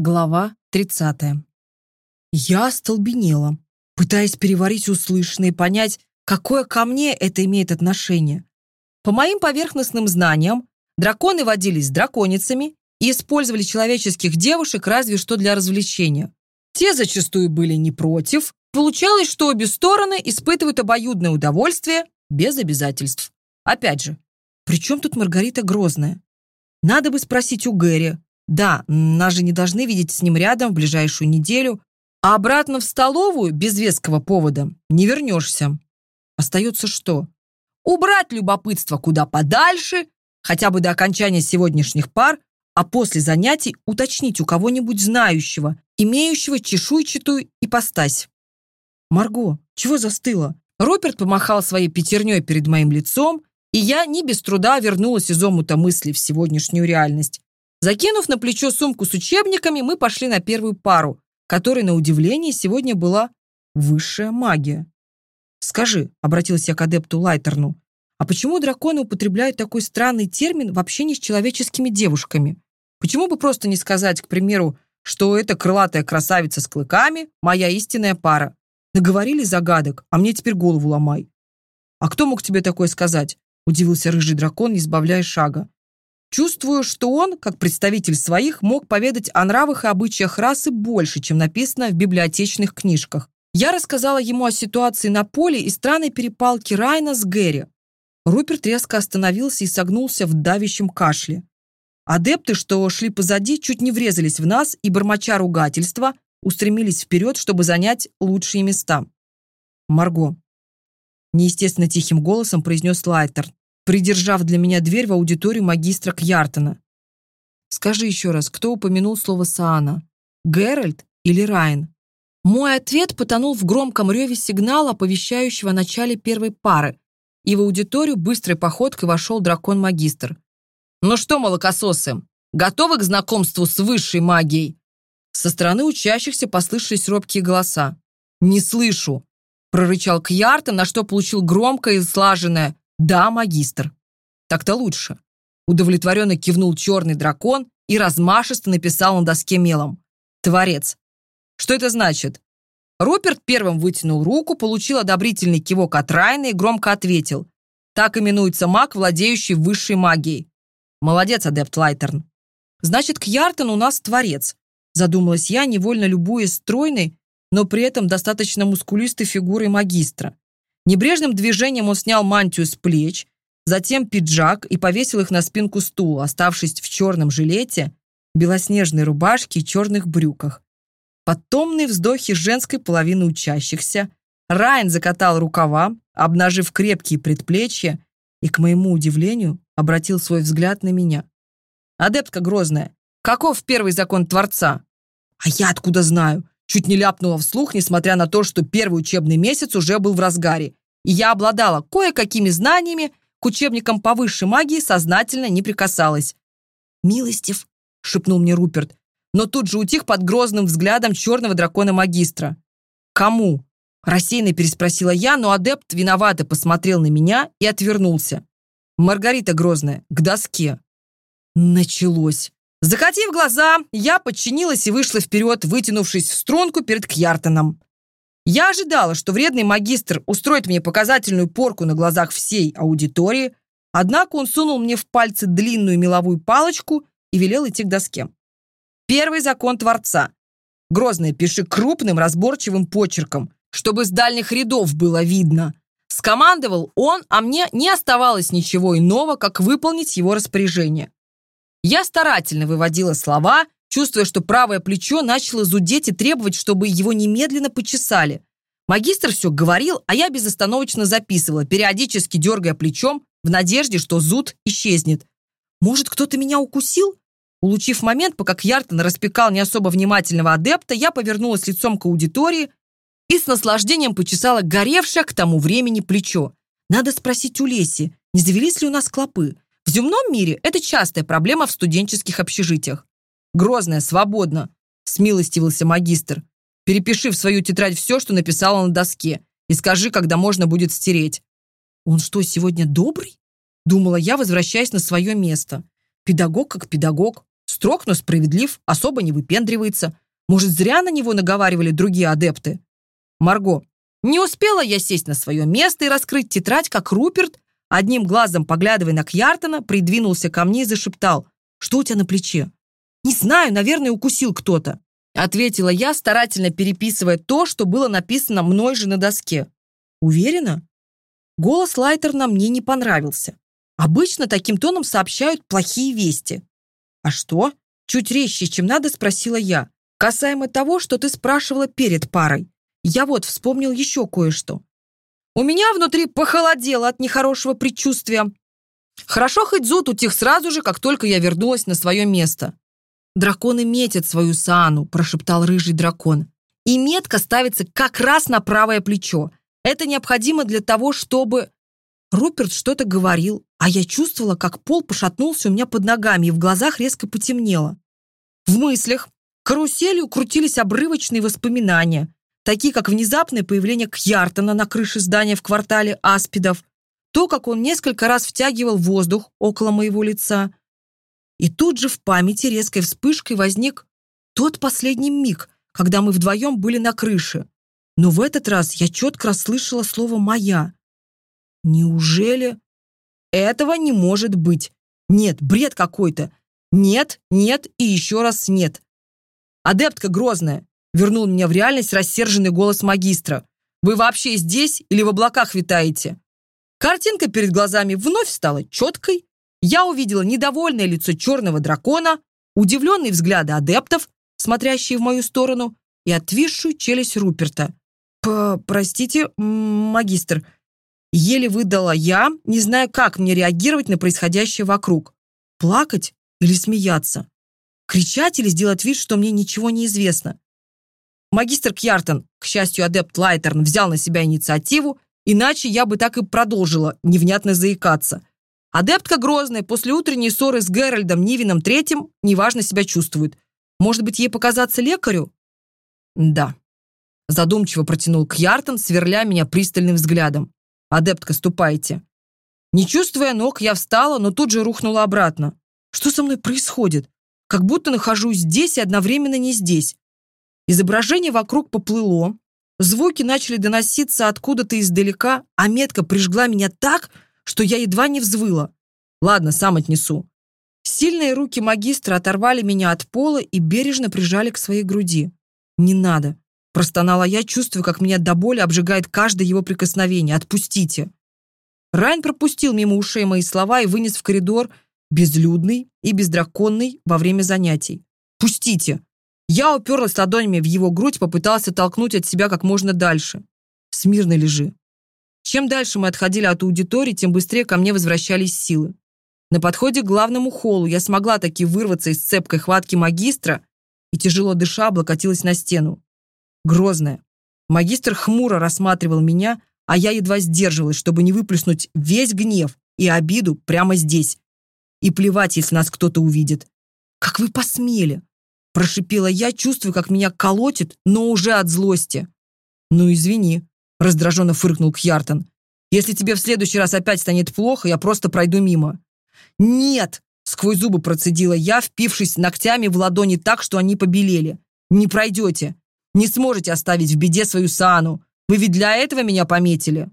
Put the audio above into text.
Глава 30. Я остолбенела, пытаясь переварить услышанное и понять, какое ко мне это имеет отношение. По моим поверхностным знаниям, драконы водились с драконицами и использовали человеческих девушек разве что для развлечения. Те зачастую были не против. Получалось, что обе стороны испытывают обоюдное удовольствие без обязательств. Опять же, при чем тут Маргарита Грозная? Надо бы спросить у Гэри, да, нас же не должны видеть с ним рядом в ближайшую неделю, а обратно в столовую без веского повода не вернешься. Остается что? Убрать любопытство куда подальше, хотя бы до окончания сегодняшних пар, а после занятий уточнить у кого-нибудь знающего, имеющего чешуйчатую ипостась. «Марго, чего застыла?» Роберт помахал своей пятерней перед моим лицом, и я не без труда вернулась из омута мысли в сегодняшнюю реальность. Закинув на плечо сумку с учебниками, мы пошли на первую пару, которой, на удивление, сегодня была высшая магия. «Скажи», — обратился я к адепту Лайтерну, «а почему драконы употребляют такой странный термин в общении с человеческими девушками? Почему бы просто не сказать, к примеру, что эта крылатая красавица с клыками, моя истинная пара? Наговорили загадок, а мне теперь голову ломай». «А кто мог тебе такое сказать?» — удивился рыжий дракон, не сбавляя шага. Чувствую, что он, как представитель своих, мог поведать о нравах и обычаях расы больше, чем написано в библиотечных книжках. Я рассказала ему о ситуации на поле и странной перепалке Райна с Гэри. Руперт резко остановился и согнулся в давящем кашле. Адепты, что шли позади, чуть не врезались в нас и, бормоча ругательства, устремились вперед, чтобы занять лучшие места. «Марго», — неестественно тихим голосом произнес Лайтер, придержав для меня дверь в аудиторию магистра Кьяртона. «Скажи еще раз, кто упомянул слово Саана? Геральт или Райан?» Мой ответ потонул в громком реве сигнала, оповещающего о начале первой пары, и в аудиторию быстрой походкой вошел дракон-магистр. «Ну что, молокососы, готовы к знакомству с высшей магией?» Со стороны учащихся послышались робкие голоса. «Не слышу!» – прорычал Кьяртон, на что получил громкое и слаженное «Да, магистр. Так-то лучше». Удовлетворенно кивнул черный дракон и размашисто написал на доске мелом. «Творец». «Что это значит?» Руперт первым вытянул руку, получил одобрительный кивок от Райна и громко ответил. «Так именуется маг, владеющий высшей магией». «Молодец, адепт Лайтерн». «Значит, Кьяртен у нас творец», задумалась я, невольно любуясь стройной, но при этом достаточно мускулистой фигурой магистра. Небрежным движением он снял мантию с плеч, затем пиджак и повесил их на спинку стула, оставшись в черном жилете, белоснежной рубашке и черных брюках. Потомные вздохи женской половины учащихся. Райан закатал рукава, обнажив крепкие предплечья, и, к моему удивлению, обратил свой взгляд на меня. «Адептка Грозная, каков первый закон Творца?» «А я откуда знаю?» Чуть не ляпнула вслух, несмотря на то, что первый учебный месяц уже был в разгаре я обладала кое-какими знаниями, к учебникам по высшей магии сознательно не прикасалась. «Милостив», — шепнул мне Руперт, но тут же утих под грозным взглядом черного дракона-магистра. «Кому?» — рассеянно переспросила я, но адепт виновато посмотрел на меня и отвернулся. «Маргарита Грозная, к доске». Началось. Закатив глаза, я подчинилась и вышла вперед, вытянувшись в струнку перед Кьяртоном. Я ожидала, что вредный магистр устроит мне показательную порку на глазах всей аудитории, однако он сунул мне в пальцы длинную меловую палочку и велел идти к доске. Первый закон Творца. Грозное пиши крупным разборчивым почерком, чтобы с дальних рядов было видно. Скомандовал он, а мне не оставалось ничего иного, как выполнить его распоряжение. Я старательно выводила слова – чувствуя, что правое плечо начало зудеть и требовать, чтобы его немедленно почесали. Магистр все говорил, а я безостановочно записывала, периодически дергая плечом в надежде, что зуд исчезнет. Может, кто-то меня укусил? Улучив момент, пока Кьяртон распекал не особо внимательного адепта, я повернулась лицом к аудитории и с наслаждением почесала горевшее к тому времени плечо. Надо спросить у Леси, не завелись ли у нас клопы. В земном мире это частая проблема в студенческих общежитиях. Грозная, свободно!» — смилостивился магистр. «Перепиши в свою тетрадь все, что написала на доске, и скажи, когда можно будет стереть». «Он что, сегодня добрый?» — думала я, возвращаясь на свое место. «Педагог как педагог. Строг, но справедлив, особо не выпендривается. Может, зря на него наговаривали другие адепты?» «Марго, не успела я сесть на свое место и раскрыть тетрадь, как Руперт, одним глазом поглядывая на Кьяртона, придвинулся ко мне и зашептал, «Что у тебя на плече?» Не знаю, наверное, укусил кто-то», — ответила я, старательно переписывая то, что было написано мной же на доске. «Уверена?» Голос Лайтерна мне не понравился. Обычно таким тоном сообщают плохие вести. «А что?» — чуть резче, чем надо, спросила я. «Касаемо того, что ты спрашивала перед парой. Я вот вспомнил еще кое-что. У меня внутри похолодело от нехорошего предчувствия. Хорошо хоть зуд утих сразу же, как только я вернулась на свое место. «Драконы метят свою саану», – прошептал рыжий дракон. «И метка ставится как раз на правое плечо. Это необходимо для того, чтобы...» Руперт что-то говорил, а я чувствовала, как пол пошатнулся у меня под ногами и в глазах резко потемнело. В мыслях каруселью крутились обрывочные воспоминания, такие как внезапное появление Кьяртона на крыше здания в квартале Аспидов, то, как он несколько раз втягивал воздух около моего лица. И тут же в памяти резкой вспышкой возник тот последний миг, когда мы вдвоем были на крыше. Но в этот раз я четко расслышала слово «моя». Неужели? Этого не может быть. Нет, бред какой-то. Нет, нет и еще раз нет. Адептка грозная, Вернул меня в реальность рассерженный голос магистра. «Вы вообще здесь или в облаках витаете?» Картинка перед глазами вновь стала четкой. я увидела недовольное лицо черного дракона, удивленные взгляды адептов, смотрящие в мою сторону, и отвисшую челюсть Руперта. П «Простите, магистр», — еле выдала я, не зная, как мне реагировать на происходящее вокруг. Плакать или смеяться? Кричать или сделать вид, что мне ничего не известно? Магистр Кьяртон, к счастью, адепт Лайтерн, взял на себя инициативу, иначе я бы так и продолжила невнятно заикаться. Адептка Грозная после утренней ссоры с Геральдом Нивином Третьим неважно себя чувствует. Может быть, ей показаться лекарю? Да. Задумчиво протянул Кьяртон, сверля меня пристальным взглядом. Адептка, ступайте. Не чувствуя ног, я встала, но тут же рухнула обратно. Что со мной происходит? Как будто нахожусь здесь и одновременно не здесь. Изображение вокруг поплыло, звуки начали доноситься откуда-то издалека, а метка прижгла меня так, что я едва не взвыла. Ладно, сам отнесу. Сильные руки магистра оторвали меня от пола и бережно прижали к своей груди. «Не надо!» – простонала я, чувствуя, как меня до боли обжигает каждое его прикосновение. «Отпустите!» Райан пропустил мимо ушей мои слова и вынес в коридор безлюдный и бездраконный во время занятий. «Пустите!» Я уперлась ладонями в его грудь, попыталась толкнуть от себя как можно дальше. «Смирно лежи. Чем дальше мы отходили от аудитории, тем быстрее ко мне возвращались силы. На подходе к главному холлу я смогла таки вырваться из цепкой хватки магистра и, тяжело дыша, облокотилась на стену. Грозная. Магистр хмуро рассматривал меня, а я едва сдерживалась, чтобы не выплеснуть весь гнев и обиду прямо здесь. И плевать, если нас кто-то увидит. «Как вы посмели!» – прошипела я, чувствуя, как меня колотит, но уже от злости. «Ну, извини», раздраженно фыркнул Кьяртон. «Если тебе в следующий раз опять станет плохо, я просто пройду мимо». «Нет!» — сквозь зубы процедила я, впившись ногтями в ладони так, что они побелели. «Не пройдете! Не сможете оставить в беде свою Саану! Вы ведь для этого меня пометили!»